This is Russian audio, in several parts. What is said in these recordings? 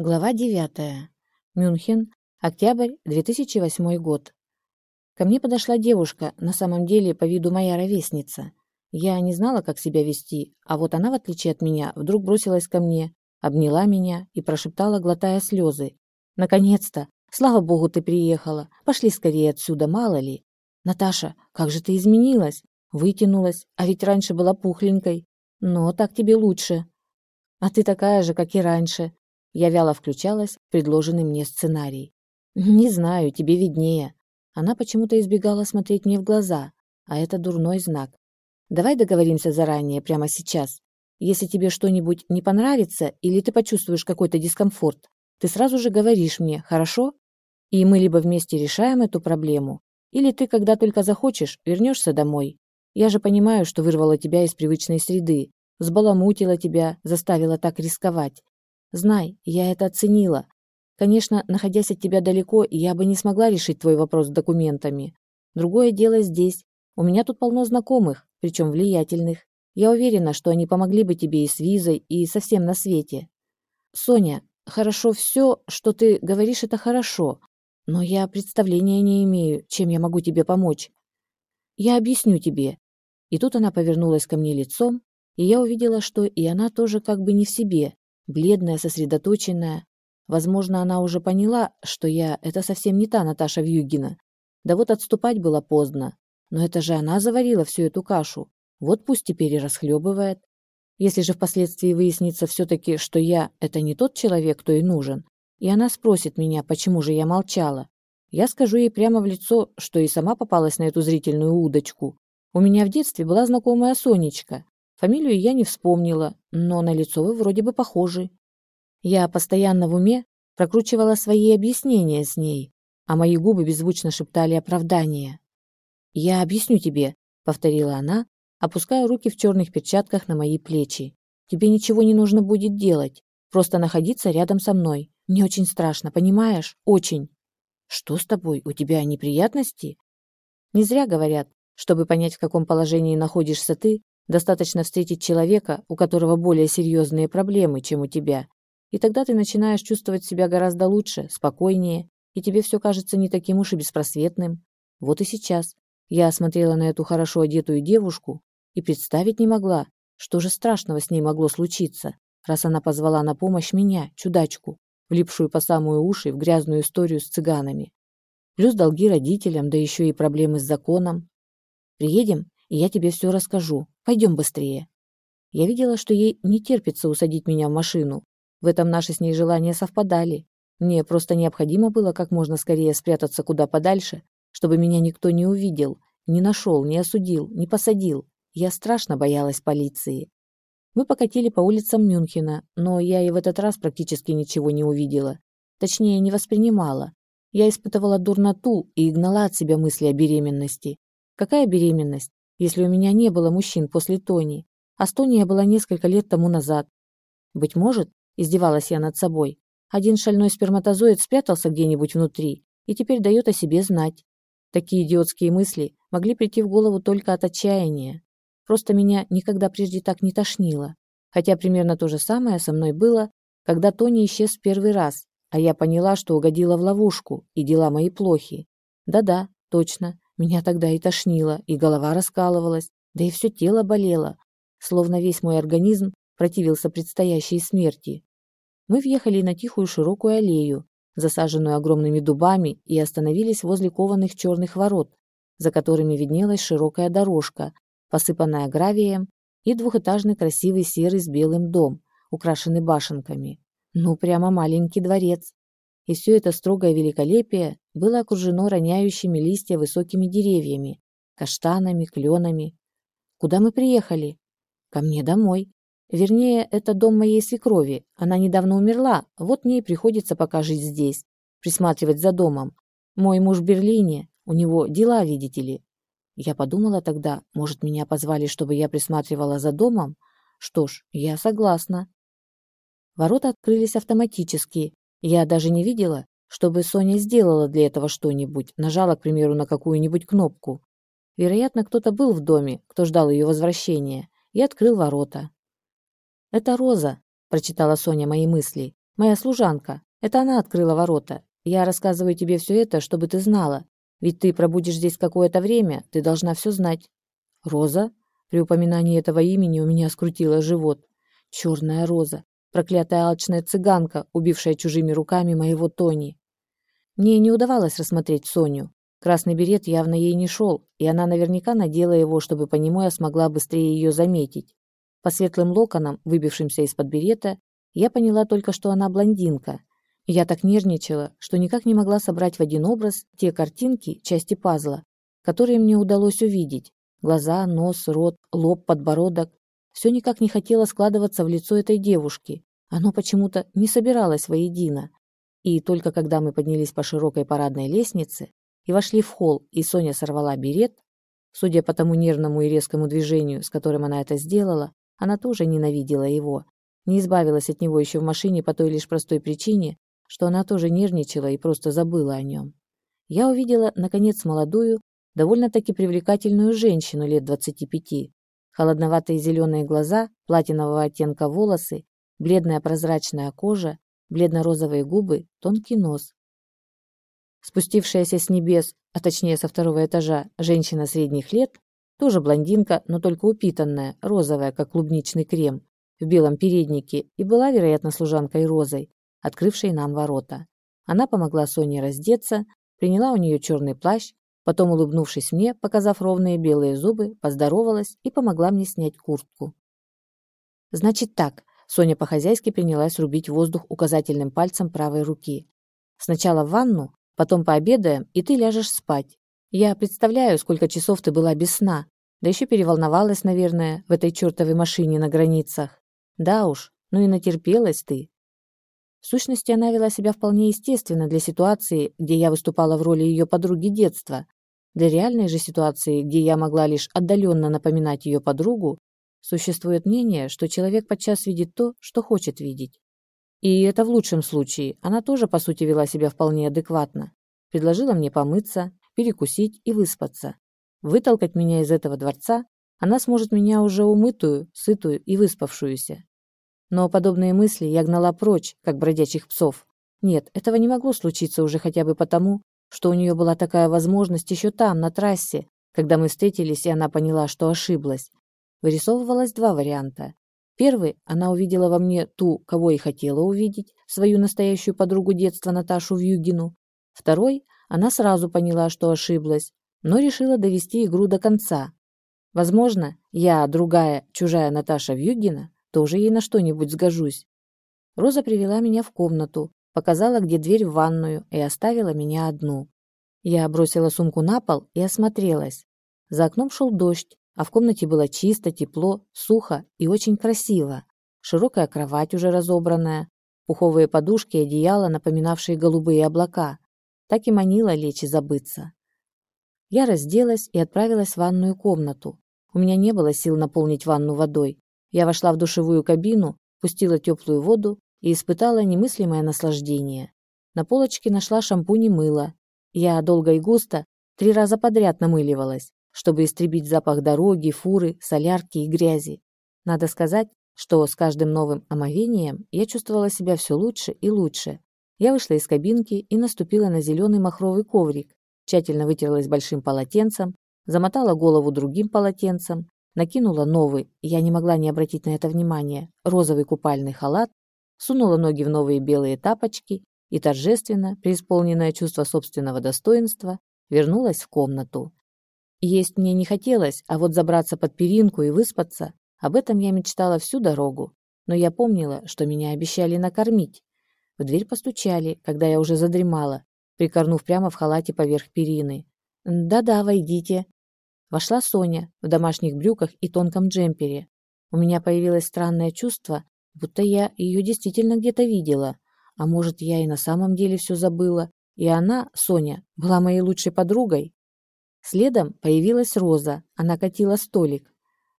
Глава 9. Мюнхен. Октябрь 2008 год. Ко мне подошла девушка, на самом деле по виду моя ровесница. Я не знала, как себя вести, а вот она, в отличие от меня, вдруг бросилась ко мне, обняла меня и прошептала, глотая слезы. «Наконец-то! Слава богу, ты приехала! Пошли скорее отсюда, мало ли!» «Наташа, как же ты изменилась! Вытянулась, а ведь раньше была пухленькой. Но так тебе лучше!» «А ты такая же, как и раньше!» Я вяло включалась в предложенный мне сценарий. «Не знаю, тебе виднее». Она почему-то избегала смотреть мне в глаза, а это дурной знак. «Давай договоримся заранее, прямо сейчас. Если тебе что-нибудь не понравится или ты почувствуешь какой-то дискомфорт, ты сразу же говоришь мне, хорошо? И мы либо вместе решаем эту проблему, или ты, когда только захочешь, вернешься домой. Я же понимаю, что вырвала тебя из привычной среды, взбаламутила тебя, заставила так рисковать. Знай, я это оценила. Конечно, находясь от тебя далеко, я бы не смогла решить твой вопрос с документами. Другое дело здесь. У меня тут полно знакомых, причем влиятельных. Я уверена, что они помогли бы тебе и с визой, и со всем на свете. Соня, хорошо все, что ты говоришь, это хорошо. Но я представления не имею, чем я могу тебе помочь. Я объясню тебе. И тут она повернулась ко мне лицом, и я увидела, что и она тоже как бы не в себе, бледная, сосредоточенная. Возможно, она уже поняла, что я – это совсем не та Наташа Вьюгина. Да вот отступать было поздно. Но это же она заварила всю эту кашу. Вот пусть теперь и расхлебывает. Если же впоследствии выяснится все-таки, что я – это не тот человек, кто и нужен, и она спросит меня, почему же я молчала, я скажу ей прямо в лицо, что и сама попалась на эту зрительную удочку. У меня в детстве была знакомая Сонечка, Фамилию я не вспомнила, но на лицо вы вроде бы похожи. Я постоянно в уме прокручивала свои объяснения с ней, а мои губы беззвучно шептали оправдания. «Я объясню тебе», — повторила она, опуская руки в черных перчатках на мои плечи. «Тебе ничего не нужно будет делать, просто находиться рядом со мной. Мне очень страшно, понимаешь? Очень». «Что с тобой? У тебя неприятности?» Не зря говорят, чтобы понять, в каком положении находишься ты, Достаточно встретить человека, у которого более серьезные проблемы, чем у тебя. И тогда ты начинаешь чувствовать себя гораздо лучше, спокойнее, и тебе все кажется не таким уж и беспросветным. Вот и сейчас. Я смотрела на эту хорошо одетую девушку и представить не могла, что же страшного с ней могло случиться, раз она позвала на помощь меня, чудачку, влипшую по самые уши в грязную историю с цыганами. Плюс долги родителям, да еще и проблемы с законом. Приедем, и я тебе все расскажу. Пойдем быстрее». Я видела, что ей не терпится усадить меня в машину. В этом наши с ней желания совпадали. Мне просто необходимо было как можно скорее спрятаться куда подальше, чтобы меня никто не увидел, не нашел, не осудил, не посадил. Я страшно боялась полиции. Мы покатили по улицам Мюнхена, но я и в этот раз практически ничего не увидела. Точнее, не воспринимала. Я испытывала дурноту и гнала от себя мысли о беременности. Какая беременность? Если у меня не было мужчин после Тони, а с Тони я была несколько лет тому назад. Быть может, издевалась я над собой, один шальной сперматозоид спрятался где-нибудь внутри и теперь дает о себе знать. Такие идиотские мысли могли прийти в голову только от отчаяния. Просто меня никогда прежде так не тошнило. Хотя примерно то же самое со мной было, когда Тони исчез в первый раз, а я поняла, что угодила в ловушку, и дела мои плохи. Да-да, точно. Меня тогда и тошнило, и голова раскалывалась, да и все тело болело, словно весь мой организм противился предстоящей смерти. Мы въехали на тихую широкую аллею, засаженную огромными дубами, и остановились возле кованых черных ворот, за которыми виднелась широкая дорожка, посыпанная гравием, и двухэтажный красивый серый с белым дом, украшенный башенками. Ну, прямо маленький дворец и все это строгое великолепие было окружено роняющими листья высокими деревьями, каштанами, кленами. Куда мы приехали? Ко мне домой. Вернее, это дом моей свекрови. Она недавно умерла, вот мне и приходится пока жить здесь, присматривать за домом. Мой муж в Берлине, у него дела, видите ли. Я подумала тогда, может, меня позвали, чтобы я присматривала за домом? Что ж, я согласна. Ворота открылись автоматически, я даже не видела, чтобы Соня сделала для этого что-нибудь, нажала, к примеру, на какую-нибудь кнопку. Вероятно, кто-то был в доме, кто ждал ее возвращения, и открыл ворота. «Это Роза», – прочитала Соня мои мысли. Моя служанка. Это она открыла ворота. Я рассказываю тебе все это, чтобы ты знала. Ведь ты пробудешь здесь какое-то время, ты должна все знать. Роза? При упоминании этого имени у меня скрутило живот. Черная роза. Проклятая алчная цыганка, убившая чужими руками моего Тони. Мне не удавалось рассмотреть Соню. Красный берет явно ей не шел, и она наверняка надела его, чтобы по нему я смогла быстрее ее заметить. По светлым локонам, выбившимся из-под берета, я поняла только, что она блондинка. Я так нервничала, что никак не могла собрать в один образ те картинки, части пазла, которые мне удалось увидеть. Глаза, нос, рот, лоб, подбородок. Все никак не хотело складываться в лицо этой девушки. Оно почему-то не собиралось воедино. И только когда мы поднялись по широкой парадной лестнице и вошли в холл, и Соня сорвала берет, судя по тому нервному и резкому движению, с которым она это сделала, она тоже ненавидела его. Не избавилась от него еще в машине по той лишь простой причине, что она тоже нервничала и просто забыла о нем. Я увидела, наконец, молодую, довольно-таки привлекательную женщину лет двадцати пяти. Холодноватые зеленые глаза, платинового оттенка волосы, бледная прозрачная кожа, бледно-розовые губы, тонкий нос. Спустившаяся с небес, а точнее со второго этажа, женщина средних лет, тоже блондинка, но только упитанная, розовая, как клубничный крем, в белом переднике, и была, вероятно, служанкой Розой, открывшей нам ворота. Она помогла Соне раздеться, приняла у нее черный плащ, потом, улыбнувшись мне, показав ровные белые зубы, поздоровалась и помогла мне снять куртку. «Значит так», — Соня по-хозяйски принялась рубить воздух указательным пальцем правой руки. «Сначала в ванну, потом пообедаем, и ты ляжешь спать. Я представляю, сколько часов ты была без сна, да еще переволновалась, наверное, в этой чертовой машине на границах. Да уж, ну и натерпелась ты. В сущности, она вела себя вполне естественно для ситуации, где я выступала в роли ее подруги детства. Для реальной же ситуации, где я могла лишь отдаленно напоминать ее подругу, существует мнение, что человек подчас видит то, что хочет видеть. И это в лучшем случае. Она тоже, по сути, вела себя вполне адекватно. Предложила мне помыться, перекусить и выспаться. Вытолкать меня из этого дворца она сможет меня уже умытую, сытую и выспавшуюся. Но подобные мысли я гнала прочь, как бродячих псов. Нет, этого не могло случиться уже хотя бы потому, что у нее была такая возможность еще там, на трассе, когда мы встретились, и она поняла, что ошиблась. Вырисовывалось два варианта. Первый, она увидела во мне ту, кого и хотела увидеть, свою настоящую подругу детства Наташу Вьюгину. Второй, она сразу поняла, что ошиблась, но решила довести игру до конца. Возможно, я, другая, чужая Наташа Вьюгина, тоже ей на что-нибудь сгожусь. Роза привела меня в комнату, показала, где дверь в ванную, и оставила меня одну. Я бросила сумку на пол и осмотрелась. За окном шел дождь, а в комнате было чисто, тепло, сухо и очень красиво. Широкая кровать уже разобранная, пуховые подушки и одеяла, напоминавшие голубые облака, так и манила лечь и забыться. Я разделась и отправилась в ванную комнату. У меня не было сил наполнить ванну водой. Я вошла в душевую кабину, пустила теплую воду и испытала немыслимое наслаждение. На полочке нашла шампунь и мыло. Я долго и густо, три раза подряд намыливалась, чтобы истребить запах дороги, фуры, солярки и грязи. Надо сказать, что с каждым новым омовением я чувствовала себя все лучше и лучше. Я вышла из кабинки и наступила на зеленый махровый коврик, тщательно вытерлась большим полотенцем, замотала голову другим полотенцем, накинула новый, я не могла не обратить на это внимания, розовый купальный халат, сунула ноги в новые белые тапочки и торжественно, преисполненное чувство собственного достоинства, вернулась в комнату. Есть мне не хотелось, а вот забраться под перинку и выспаться, об этом я мечтала всю дорогу, но я помнила, что меня обещали накормить. В дверь постучали, когда я уже задремала, прикорнув прямо в халате поверх перины. «Да-да, войдите». Вошла Соня в домашних брюках и тонком джемпере. У меня появилось странное чувство, будто я ее действительно где-то видела. А может, я и на самом деле все забыла, и она, Соня, была моей лучшей подругой. Следом появилась Роза, она катила столик.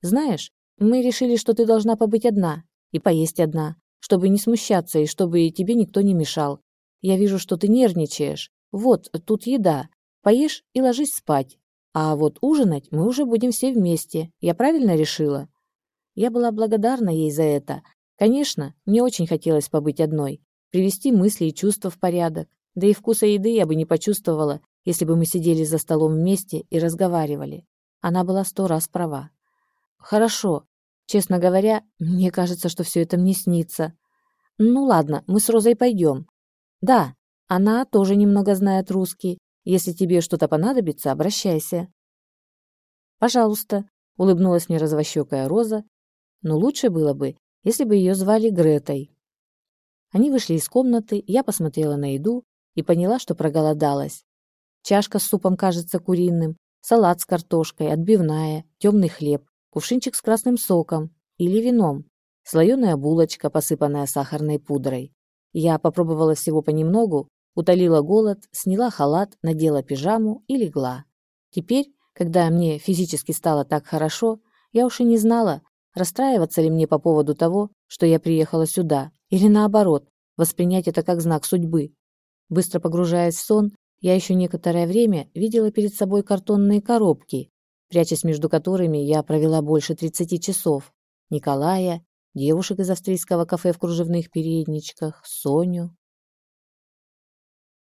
«Знаешь, мы решили, что ты должна побыть одна и поесть одна чтобы не смущаться и чтобы тебе никто не мешал. Я вижу, что ты нервничаешь. Вот, тут еда. Поешь и ложись спать. А вот ужинать мы уже будем все вместе. Я правильно решила?» Я была благодарна ей за это. Конечно, мне очень хотелось побыть одной. привести мысли и чувства в порядок. Да и вкуса еды я бы не почувствовала, если бы мы сидели за столом вместе и разговаривали. Она была сто раз права. Хорошо. Честно говоря, мне кажется, что все это мне снится. Ну ладно, мы с Розой пойдем. Да, она тоже немного знает русский. Если тебе что-то понадобится, обращайся. Пожалуйста, улыбнулась мне развощекая Роза. Но лучше было бы, если бы ее звали Гретой. Они вышли из комнаты, я посмотрела на еду и поняла, что проголодалась. Чашка с супом кажется куриным, салат с картошкой, отбивная, темный хлеб, кувшинчик с красным соком или вином, слоеная булочка, посыпанная сахарной пудрой. Я попробовала всего понемногу, утолила голод, сняла халат, надела пижаму и легла. Теперь, когда мне физически стало так хорошо, я уж и не знала, расстраиваться ли мне по поводу того, что я приехала сюда, или наоборот, воспринять это как знак судьбы. Быстро погружаясь в сон, я еще некоторое время видела перед собой картонные коробки, прячась между которыми я провела больше 30 часов. Николая, девушек из австрийского кафе в кружевных передничках, Соню.